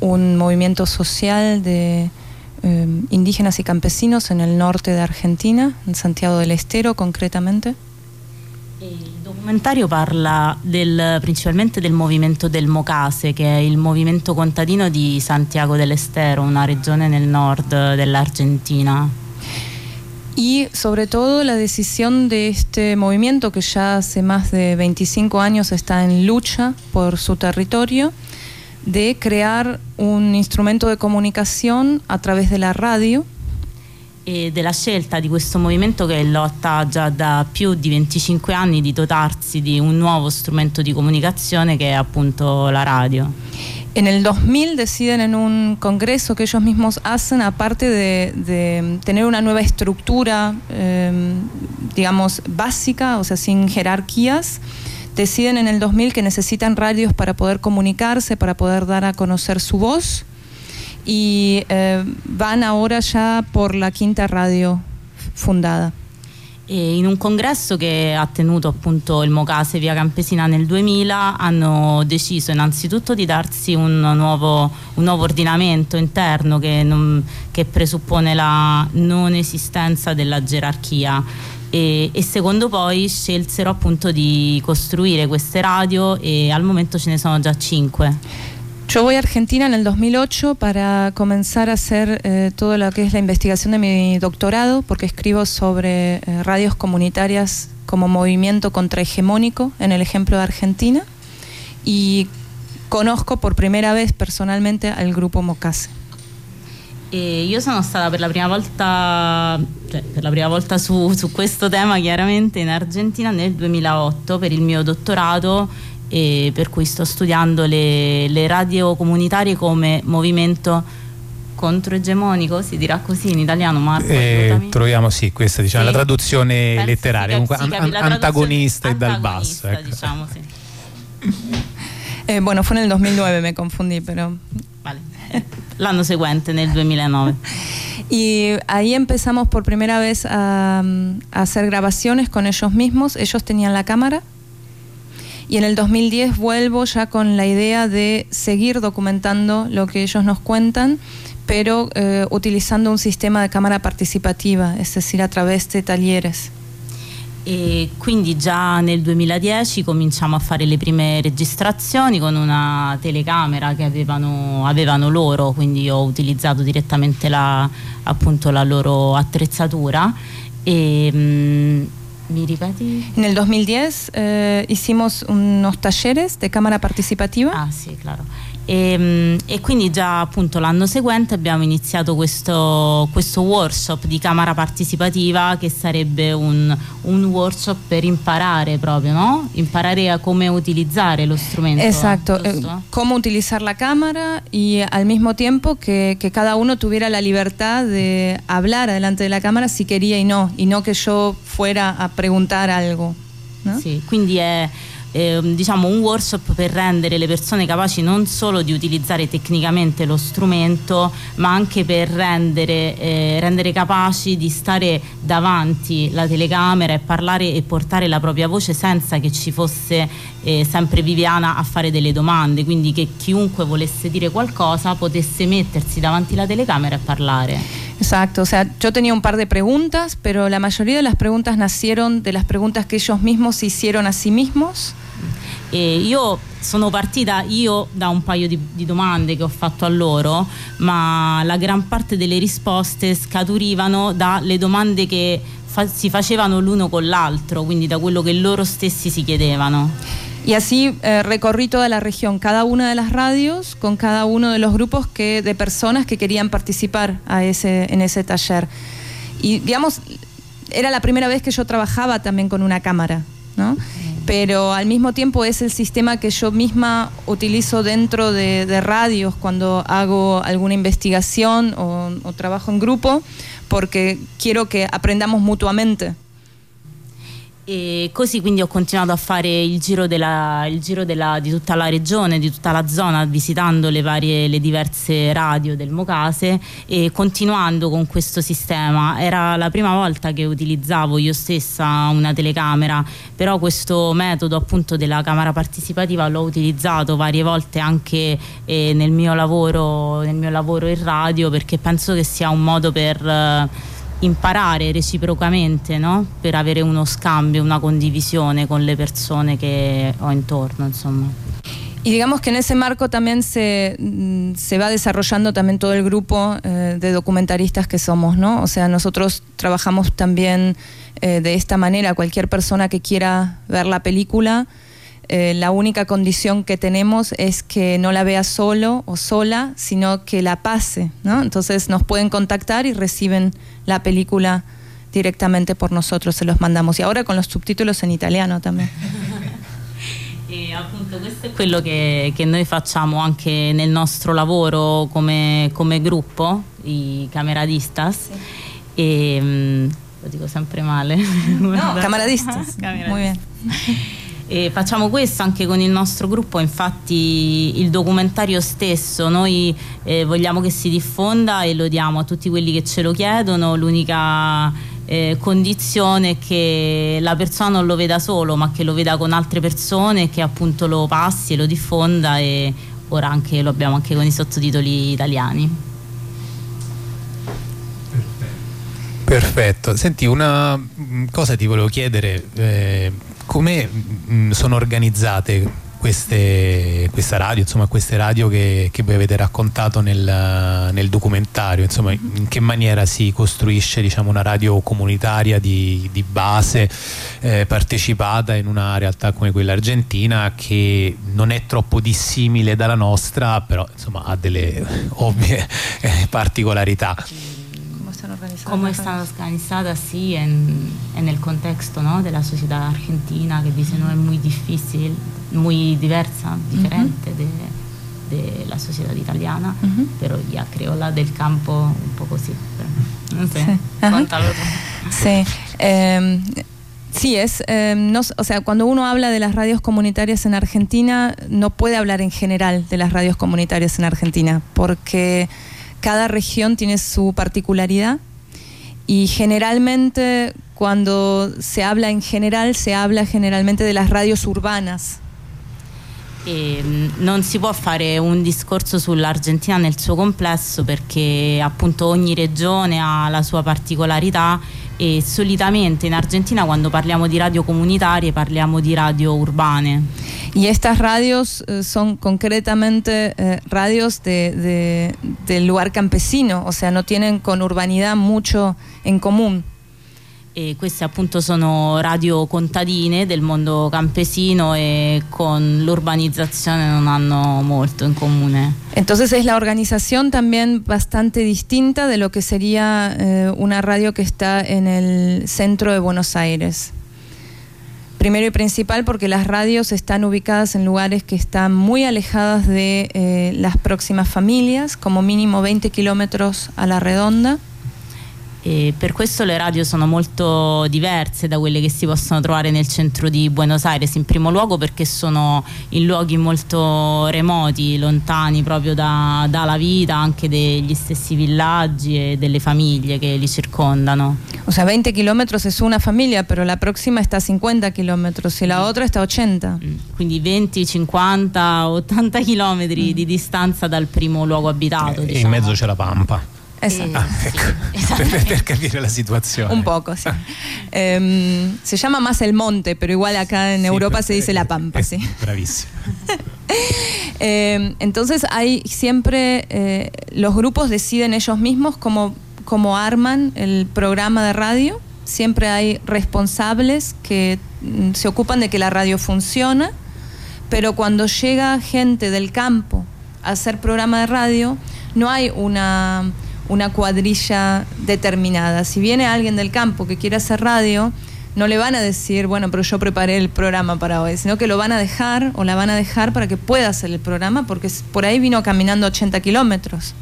un movimiento social de eh, indígenas y campesinos en el norte de Argentina, en Santiago del Estero concretamente. Il documentario parla del, principalmente del movimento del Mocase, che è il movimento contadino di Santiago del Estero, una regione nel nord dell'Argentina. Y sobre todo la decisión de este movimiento que ya hace más de 25 años está en lucha por su territorio, de crear un instrumento de comunicación a través de la radio e della scelta di questo movimento che lotta già da più di 25 anni di dotarsi di un nuovo strumento di comunicazione che è appunto la radio. En el 2000 deciden en un congreso que ellos mismos hacen, aparte de, de tener una nueva estructura, eh, digamos, básica, o sea, sin jerarquías, deciden en el 2000 que necesitan radios para poder comunicarse, para poder dar a conocer su voz y eh, van ahora ya por la quinta radio fundada. In un congresso che ha tenuto appunto il Mocase via Campesina nel 2000 hanno deciso innanzitutto di darsi un nuovo, un ordinamento interno che, presuppone la non esistenza della gerarchia e, e, secondo poi scelsero appunto di costruire queste radio e al momento ce ne sono già cinque. Yo voy a Argentina en el 2008 para comenzar a hacer eh, todo lo que es la investigación de mi doctorado, porque escribo sobre eh, radios comunitarias como movimiento contrahegemónico en el ejemplo de Argentina y conozco por primera vez personalmente al gruppo Mocase. E io sono stata per la prima volta, cioè per la prima volta su, su questo tema chiaramente in Argentina nel 2008 per il mio dottorato e per cui sto studiando le, le radio comunitarie come movimento controegemonico, si dirà così in italiano, Marco? Eh, troviamo sì, questa diciamo, sì. la traduzione Penso letteraria, comunque an- an- antagonista e dal basso. Ecco. Diciamo, sì. eh, bueno, fue nel 2009, me confundí, pero... Vale. L'anno seguente, nel 2009. Y ahí empezamos por primera vez a, a hacer grabaciones con ellos mismos. Ellos tenían la cámara y en el 2010 vuelvo ya con la idea de seguir documentando lo que ellos nos cuentan, pero eh, utilizando un sistema de cámara participativa, es decir, a través de talleres. E quindi già nel 2010 cominciamo a fare le prime registrazioni con una telecamera che avevano, avevano loro, quindi ho utilizzato direttamente la, appunto la loro attrezzatura e, mh, ¿Me ripeti? En el 2010 eh, hicimos unos talleres de cámara participativa. Ah sì, claro. E, e, quindi già appunto l'anno seguente abbiamo iniziato questo, questo, workshop di camera partecipativa che sarebbe un, un, workshop per imparare proprio, no? Imparare a come utilizzare lo strumento. Esatto, eh, come utilizzare la cámara y al mismo tiempo que, que, cada uno tuviera la libertad de hablar adelante de la cámara si quería y no, y no que yo fuera a preguntar algo. ¿no? Sì, quindi è eh, diciamo un workshop per rendere le persone capaci non solo di utilizzare tecnicamente lo strumento ma anche per rendere, eh, rendere capaci di stare davanti la telecamera e parlare e portare la propria voce senza che ci fosse eh, sempre Viviana a fare delle domande. Quindi che chiunque volesse dire qualcosa potesse mettersi davanti la telecamera e parlare Exacto, o sea, yo tenía un par de preguntas, pero la mayoría de las preguntas nacieron de las preguntas que ellos mismos hicieron a sí mismos. E io sono partita io da un paio di, di, domande che ho fatto a loro, ma la gran parte delle risposte scaturivano dalle domande che fa- si facevano l'uno con l'altro, quindi da quello che loro stessi si chiedevano. Y así eh, recorrí toda la región, cada una de las radios, con cada uno de los grupos que, de personas que querían participar a ese, en ese taller. Y digamos, era la primera vez que yo trabajaba también con una cámara, ¿no? Pero al mismo tiempo es el sistema que yo misma utilizo dentro de, de radios cuando hago alguna investigación o, o trabajo en grupo, porque quiero que aprendamos mutuamente. E così quindi ho continuato a fare il giro, della, il giro della, di tutta la regione, di tutta la zona, visitando le, varie, le diverse radio del Mocase e continuando con questo sistema. Era la prima volta che utilizzavo io stessa una telecamera, però questo metodo appunto della camera partecipativa l'ho utilizzato varie volte anche eh, nel, mio lavoro, nel mio lavoro in radio perché penso che sia un modo per... Eh, imparare reciprocamente no? per avere uno scambio, una condivisione con le persone que ho intorno. Insomma. Y digamos que en ese marco también se, mm, se va desarrollando también todo el grupo eh, de documentaristas que somos, ¿no? O sea, nosotros trabajamos también eh, de esta manera. Cualquier persona que quiera ver la película, eh, la única condición que tenemos es que no la vea solo o sola, sino que la pase, ¿no? Entonces nos pueden contactar y reciben la película directamente por nosotros, se los mandamos. Y ahora con los subtítulos en italiano también. E appunto questo è quello che, che, noi facciamo anche nel nostro lavoro come, come gruppo, i cameradistas. Sì. E, lo dico sempre male. No, cameradistas. cameradistas. Muy bien. E facciamo questo anche con il nostro gruppo, infatti il documentario stesso noi eh, vogliamo che si diffonda e lo diamo a tutti quelli che ce lo chiedono, l'unica eh, condizione è che la persona non lo veda solo ma che lo veda con altre persone, che appunto lo passi e lo diffonda e ora anche, lo abbiamo anche con i sottotitoli italiani. Perfetto, senti una mm, cosa ti volevo chiedere. Eh, come mh, mm, sono organizzate queste, questa radio, insomma queste radio che, che voi avete raccontato nel, nel, documentario, insomma in che maniera si costruisce diciamo, una radio comunitaria di, di base eh, partecipata in una realtà come quella argentina che non è troppo dissimile dalla nostra, però insomma ha delle ovvie eh, particolarità. Cómo están organizadas, sí, en, en el contexto ¿no? de la sociedad argentina, que dice no es muy difícil, muy diversa, diferente uh -huh. de, de, la sociedad italiana, uh -huh. pero ya creo la del campo un poco sí. Pero, no sé, sí. Sí. Eh, Sí, es, eh, no, o sea, cuando uno habla de las radios comunitarias en Argentina, no puede hablar en general de las radios comunitarias en Argentina, porque cada región tiene su particularidad y generalmente cuando se habla en general se habla generalmente de las radios urbanas. E non si può fare un discorso sull'Argentina nel suo complesso perché appunto ogni regione ha la sua particolarità e solitamente in Argentina cuando parliamo di radio comunitarie parliamo di radio urbane. Y estas radios eh, son concretamente eh, radios de, de, del lugar campesino, o sea, no tienen con urbanidad mucho en común. E queste appunto sono radio contadine del mondo campesino e con l'urbanizzazione non hanno molto in comune. Entonces es la organización también bastante distinta de lo que sería eh, una radio que está en el centro de Buenos Aires. Primero y principal porque las radios están ubicadas en lugares que están muy alejadas de eh, las próximas familias, como mínimo 20 kilómetros a la redonda. E per questo le radio sono molto diverse da quelle che si possono trovare nel centro di Buenos Aires, in primo luogo perché sono in luoghi molto remoti, lontani proprio da, dalla vita anche degli stessi villaggi e delle famiglie che li circondano. O sea, 20 kilómetros es una familia, pero la próxima está a 50 kilómetros y la otra está a 80. Mm. Quindi 20, 50, 80 chilometri mm. di distanza dal primo luogo abitato. E diciamo. in mezzo c'è la Pampa. Exacto. Ah, ecco. sí, per, per, capire la situazione. Un poco, sí. Eh, se llama más el monte, pero igual acá en sí, Europa se dice la pampa, sí. Bravísimo. eh, entonces hay siempre, eh, los grupos deciden ellos mismos cómo, cómo arman el programa de radio. Siempre hay responsables que mm, se ocupan de que la radio funciona, pero cuando llega gente del campo a hacer programa de radio, no hay una una cuadrilla determinada. Si viene alguien del campo que quiere hacer radio, no le van a decir, bueno, pero yo preparé el programa para hoy, sino que lo van a dejar o la van a dejar para que pueda hacer el programa, porque por ahí vino caminando 80 kilómetros.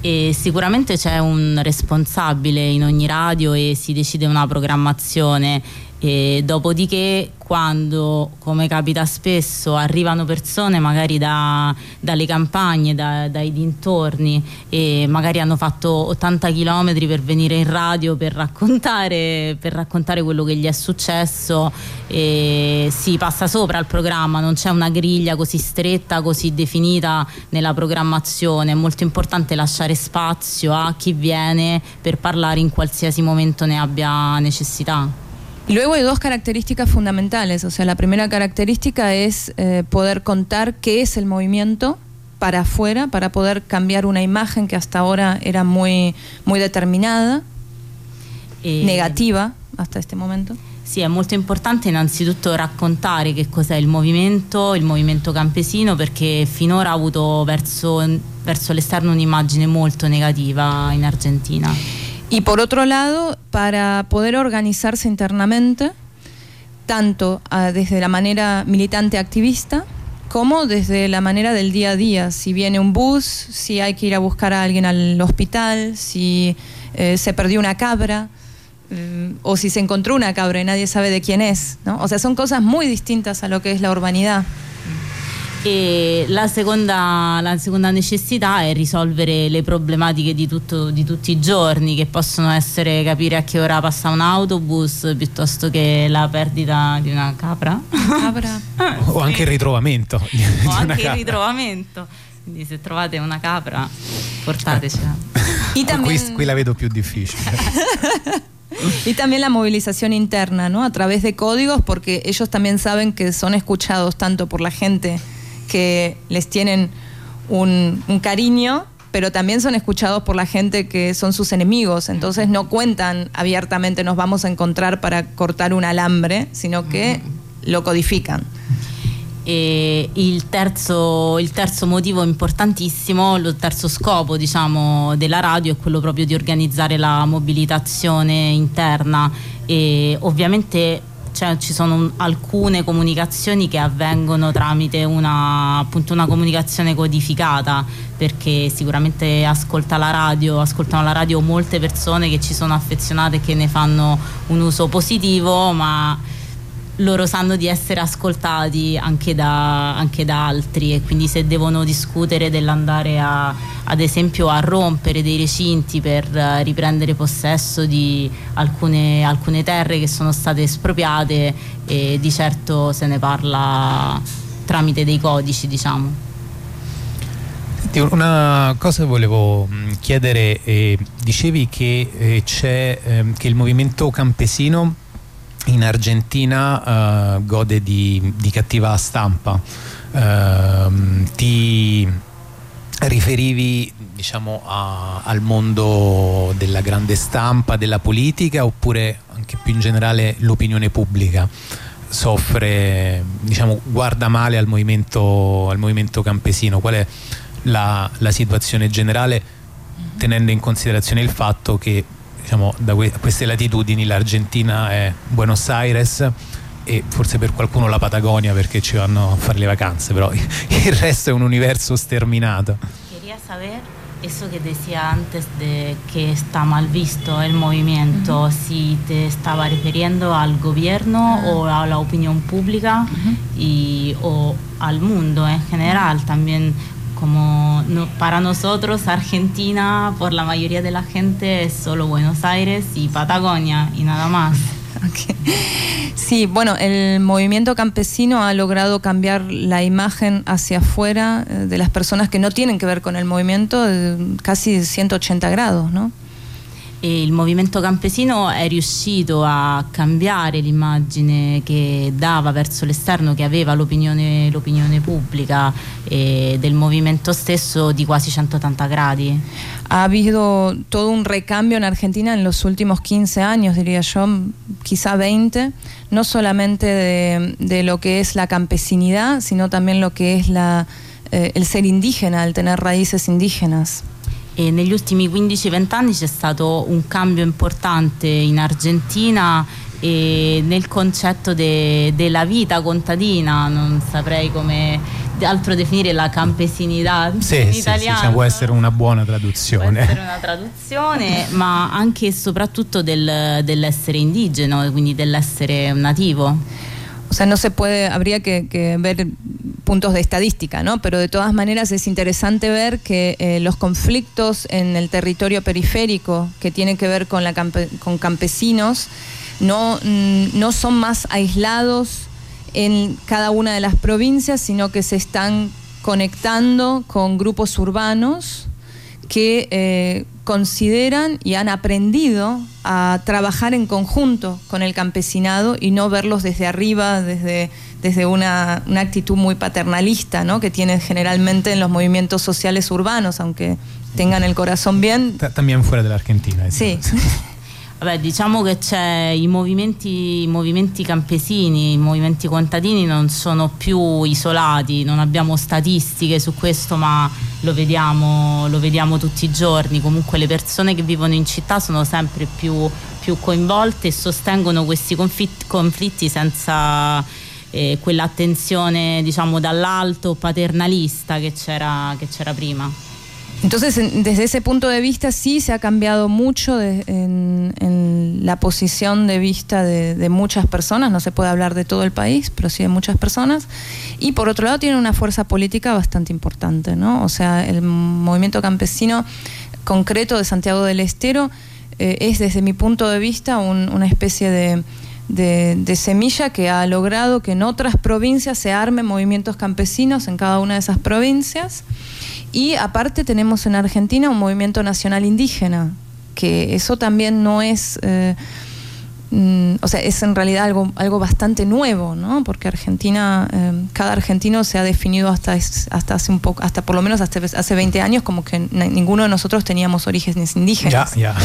E sicuramente c'è un responsabile in ogni radio e si decide una programmazione E dopodiché quando, come capita spesso, arrivano persone magari da, dalle campagne, da, dai dintorni e magari hanno fatto 80 km per venire in radio per raccontare, per raccontare quello che gli è successo e si passa sopra al programma, non c'è una griglia così stretta, così definita nella programmazione, è molto importante lasciare spazio a chi viene per parlare in qualsiasi momento ne abbia necessità. Y luego hay dos características fundamentales. O sea, la primera característica es eh, poder contar qué es el movimiento para afuera, para poder cambiar una imagen que hasta ahora era muy, muy determinada, eh, negativa hasta este momento. Sì, è molto importante innanzitutto raccontare che cos'è il movimento, il movimento campesino, perché finora ha avuto verso, verso l'esterno un'immagine molto negativa in Argentina. Y por otro lado, para poder organizarse internamente, tanto ah, desde la manera militante activista, como desde la manera del día a día. Si viene un bus, si hay que ir a buscar a alguien al hospital, si eh, se perdió una cabra, eh, o si se encontró una cabra y nadie sabe de quién es. ¿no? O sea, son cosas muy distintas a lo que es la urbanidad. E la seconda, la seconda, necessità è risolvere le problematiche di, tutto, di, tutti i giorni, che possono essere capire a che ora passa un autobus piuttosto che la perdita di una capra. capra. o anche il ritrovamento. o anche il ritrovamento. Quindi se trovate una capra, portatecela. Y también... qui, qui la vedo più difficile. Y también la movilización interna, ¿no? A través de códigos, porque ellos también saben que son escuchados tanto por la gente que les tienen un, cariño, pero también son escuchados por la gente que son sus enemigos. Entonces no cuentan abiertamente nos vamos a encontrar para cortar un alambre, sino que lo codifican. E il terzo, il terzo, motivo importantissimo, il terzo scopo diciamo, della radio è quello proprio di organizzare la mobilitazione interna e ovviamente cioè, ci sono alcune comunicazioni che avvengono tramite una, appunto, una comunicazione codificata perché sicuramente ascolta la radio, ascoltano la radio molte persone che ci sono affezionate e che ne fanno un uso positivo ma loro sanno di essere ascoltati anche da, anche da altri e quindi se devono discutere dell'andare a, ad esempio a rompere dei recinti per uh, riprendere possesso di alcune, alcune, terre che sono state espropriate e di certo se ne parla tramite dei codici diciamo. Una cosa volevo mm, chiedere, eh, dicevi che, eh, eh, che il movimento campesino in Argentina uh, gode di, di, cattiva stampa. Uh, ti riferivi diciamo, a, al mondo della grande stampa, della politica oppure anche più in generale l'opinione pubblica? soffre, diciamo, guarda male al movimento, al movimento campesino? Qual è la, la situazione generale tenendo in considerazione il fatto che diciamo, da que queste latitudini l'Argentina è Buenos Aires e forse per qualcuno la Patagonia perché ci vanno a fare le vacanze, però il resto è un universo sterminato. Quería saber eso que decía antes de que está mal visto el movimiento, uh -huh. si te estaba refiriendo al gobierno uh -huh. o a la opinión pública uh -huh. y, o al mundo en general también como no, para nosotros Argentina, por la mayoría de la gente, es solo Buenos Aires y Patagonia y nada más. Sí, bueno, el movimiento campesino ha logrado cambiar la imagen hacia afuera eh, de las personas que no tienen que ver con el movimiento casi 180 grados, ¿no? E il movimento campesino è riuscito a cambiare l'immagine che dava verso l'esterno, che aveva l'opinione, l'opinione pubblica eh, del movimento stesso di quasi 180 gradi. Ha habido todo un recambio en Argentina en los últimos 15 años, diría yo, quizá 20, no solamente de, lo que es la campesinidad, sino también lo que es la, eh, el ser indígena, el tener raíces indígenas. E negli ultimi 15-20 anni c'è stato un cambio importante in Argentina e nel concetto de, della vita contadina, non saprei come altro definire la campesinità sì, in sì, italiano. Sì, può essere una buona traduzione. Può essere una traduzione, ma anche e soprattutto del, dell'essere indigeno, quindi dell'essere nativo. O sea, no se puede, habría que, que, ver puntos de estadística, ¿no? Pero de todas maneras es interesante ver que eh, los conflictos en el territorio periférico que tienen que ver con, la con campesinos no, mm, no son más aislados en cada una de las provincias, sino que se están conectando con grupos urbanos que eh, consideran y han aprendido a trabajar en conjunto con el campesinado y no verlos desde arriba, desde, desde una, una, actitud muy paternalista ¿no? que tienen generalmente en los movimientos sociales urbanos, aunque tengan el corazón bien. También fuera de la Argentina. Sí. Vabbè, diciamo che i movimenti, i movimenti campesini, i movimenti contadini non sono più isolati, non abbiamo statistiche su questo, ma lo vediamo, lo vediamo tutti i giorni. Comunque le persone che vivono in città sono sempre più, più coinvolte e sostengono questi conflitti, conflitti senza eh, quell'attenzione diciamo dall'alto paternalista che c'era, che c'era prima. Entonces, desde ese punto de vista sí se ha cambiado mucho de, en, en, la posición de vista de, de, muchas personas, no se puede hablar de todo el país, pero sí de muchas personas. Y por otro lado tiene una fuerza política bastante importante, ¿no? O sea, el movimiento campesino concreto de Santiago del Estero eh, es desde mi punto de vista un, una especie de, de, semilla que ha logrado que en otras provincias se armen movimientos campesinos en cada una de esas provincias. Y aparte tenemos en Argentina un movimiento nacional indígena, que eso también no es, eh, mm, o sea, es en realidad algo, algo bastante nuevo, ¿no? Porque Argentina, eh, cada argentino se ha definido hasta, hasta hace un poco, hasta por lo menos hasta hace 20 años como que ninguno de nosotros teníamos orígenes indígenas. Ya, ya.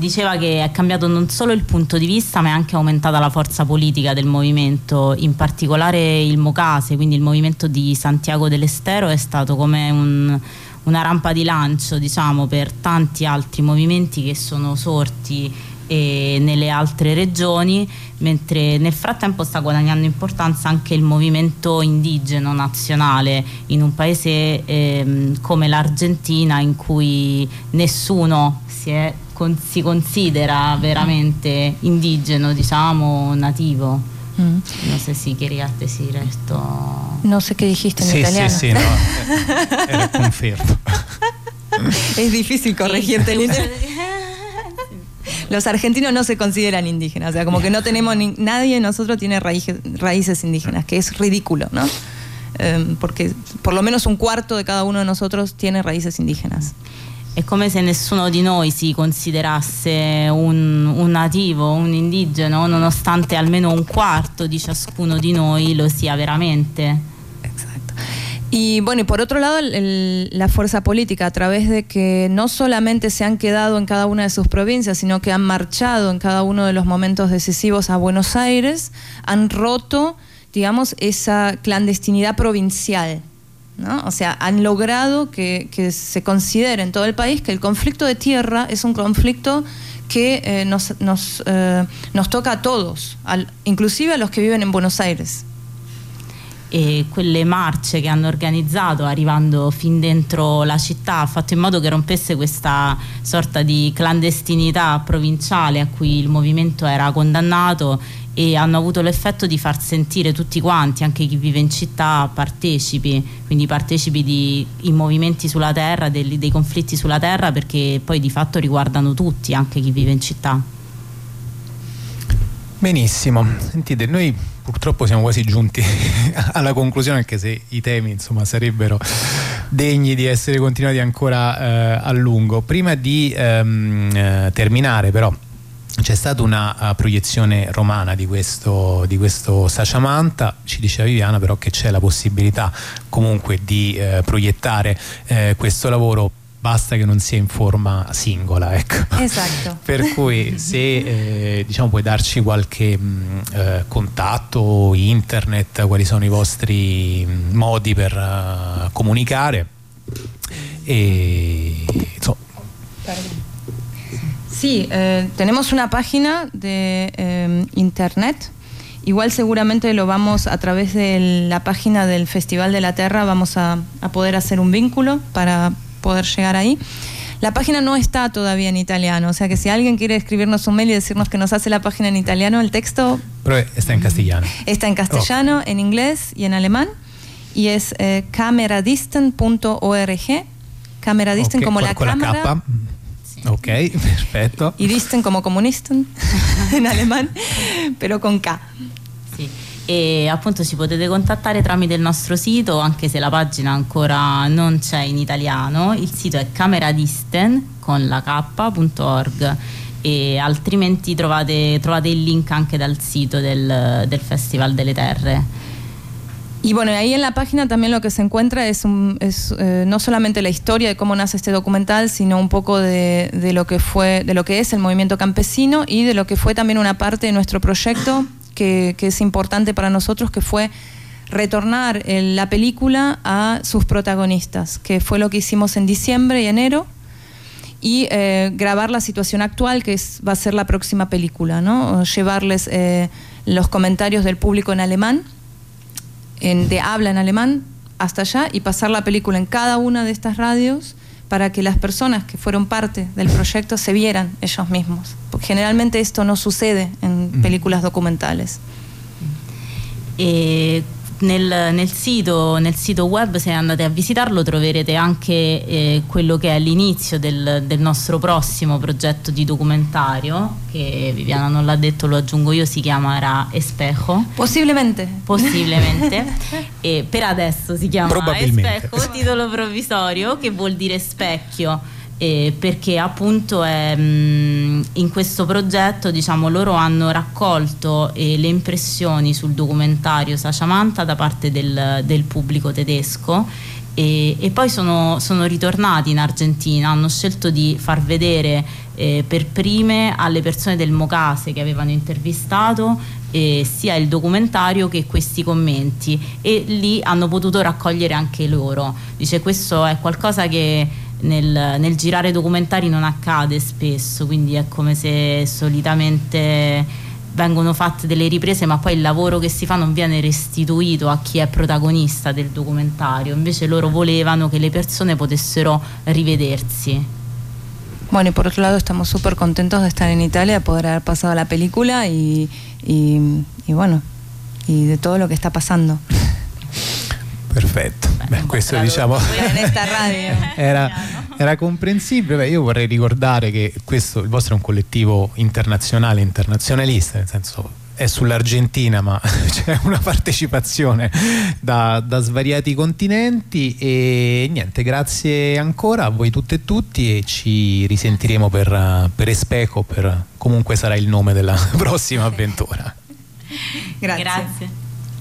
Diceva che è cambiato non solo il punto di vista ma è anche aumentata la forza politica del movimento, in particolare il Mocase, quindi il movimento di Santiago dell'Estero è stato come un, una rampa di lancio diciamo, per tanti altri movimenti che sono sorti eh, nelle altre regioni, mentre nel frattempo sta guadagnando importanza anche il movimento indigeno nazionale in un paese eh, come l'Argentina in cui nessuno si, è, con, si, considera veramente indigeno, diciamo, nativo. Mm. No sé si querías decir esto. No sé qué dijiste en sí, italiano. Sí, sí, no. Confirmo. es difícil corregirte el Los argentinos no se consideran indígenas, o sea, como que no tenemos ni, nadie de nosotros tiene raíces, raíces indígenas, que es ridículo, ¿no? Eh, porque por lo menos un cuarto de cada uno de nosotros tiene raíces indígenas. È come se nessuno di noi si considerasse un, un, nativo, un indigeno, nonostante almeno un quarto di ciascuno di noi lo sia veramente. Y bueno, y por otro lado, el, la fuerza política, a través de que no solamente se han quedado en cada una de sus provincias, sino que han marchado en cada uno de los momentos decisivos a Buenos Aires, han roto, digamos, esa clandestinidad provincial. ¿No? O sea, han logrado que, que, se considere en todo el país que el conflicto de tierra es un conflicto que eh, nos, nos, eh, nos, toca a todos, al, inclusive a los que viven en Buenos Aires. e quelle marce che hanno organizzato arrivando fin dentro la città ha fatto in modo che rompesse questa sorta di clandestinità provinciale a cui il movimento era condannato e hanno avuto l'effetto di far sentire tutti quanti, anche chi vive in città, partecipi, quindi partecipi di i movimenti sulla terra, dei, dei conflitti sulla terra perché poi di fatto riguardano tutti, anche chi vive in città. Benissimo, sentite, noi purtroppo siamo quasi giunti alla conclusione anche se i temi insomma sarebbero degni di essere continuati ancora eh, a lungo. Prima di ehm, eh, terminare però c'è stata una uh, proiezione romana di questo, di questo Saciamanta, ci diceva Viviana però che c'è la possibilità comunque di eh, proiettare eh, questo lavoro basta che non sia in forma singola ecco. esatto. Per cui se eh, diciamo puoi darci qualche mh, eh, contatto internet quali sono i vostri modi per uh, comunicare e insomma Sí, eh, tenemos una página de eh, internet igual seguramente lo vamos a través de la página del Festival de la Tierra, vamos a, poder hacer un vínculo para poder llegar ahí. La página no está todavía en italiano, o sea que si alguien quiere escribirnos un mail y decirnos que nos hace la página en italiano, el texto... Pero está en castellano. Está en castellano, en inglés y en alemán. Y es eh, cameradistant.org. Cameradistant como la cámara. Ok, perfetto. Y disten como comunisten in alemán, però con K. Sì. E appunto ci potete contattare tramite il nostro sito, anche se la pagina ancora non c'è in italiano. Il sito è cameradisten con la k.org e altrimenti trovate, trovate, il link anche dal sito del, del Festival delle Terre. Y bueno, ahí en la página también lo que se encuentra es, eh, no solamente la historia de cómo nace este documental, sino un poco de, lo que fue, de lo que es el movimiento campesino y de lo que fue también una parte de nuestro proyecto que, es importante para nosotros, que fue retornar la película a sus protagonistas, que fue lo que hicimos en diciembre y enero, y eh, grabar la situación actual, que es, va a ser la próxima película, ¿no? llevarles eh, los comentarios del público en alemán de habla en alemán hasta allá y pasar la película en cada una de estas radios para que las personas que fueron parte del proyecto se vieran ellos mismos. Porque generalmente esto no sucede en películas documentales. Eh, nel, nel, sito, nel, sito, web se andate a visitarlo troverete anche eh, quello che è l'inizio del, del, nostro prossimo progetto di documentario che Viviana non l'ha detto lo aggiungo io si chiamerà Espejo. Possibilmente possibilmente e per adesso si chiama Espejo titolo provvisorio che vuol dire specchio eh, perché appunto è, mh, mm, in questo progetto diciamo, loro hanno raccolto eh, le impressioni sul documentario Sachamanta da parte del, del pubblico tedesco e, e poi sono, sono, ritornati in Argentina, hanno scelto di far vedere eh, per prime alle persone del Mocase che avevano intervistato eh, sia il documentario che questi commenti e lì hanno potuto raccogliere anche loro. Dice questo è qualcosa che nel, nel, girare documentari non accade spesso, quindi è come se solitamente vengono fatte delle riprese ma poi il lavoro che si fa non viene restituito a chi è protagonista del documentario, invece loro volevano che le persone potessero rivedersi. Bueno, y por otro lado estamos súper contentos de estar en Italia, de poder haber pasado la película y, y, y bueno, y de todo lo que está pasando. Perfetto, Beh, questo diciamo era, era, comprensibile. Beh, io vorrei ricordare che questo, il vostro è un collettivo internazionale, internazionalista, nel senso è sull'Argentina ma c'è una partecipazione da, da, svariati continenti e niente, grazie ancora a voi tutte e tutti e ci risentiremo per, per Especo, per comunque sarà il nome della prossima avventura. grazie. grazie.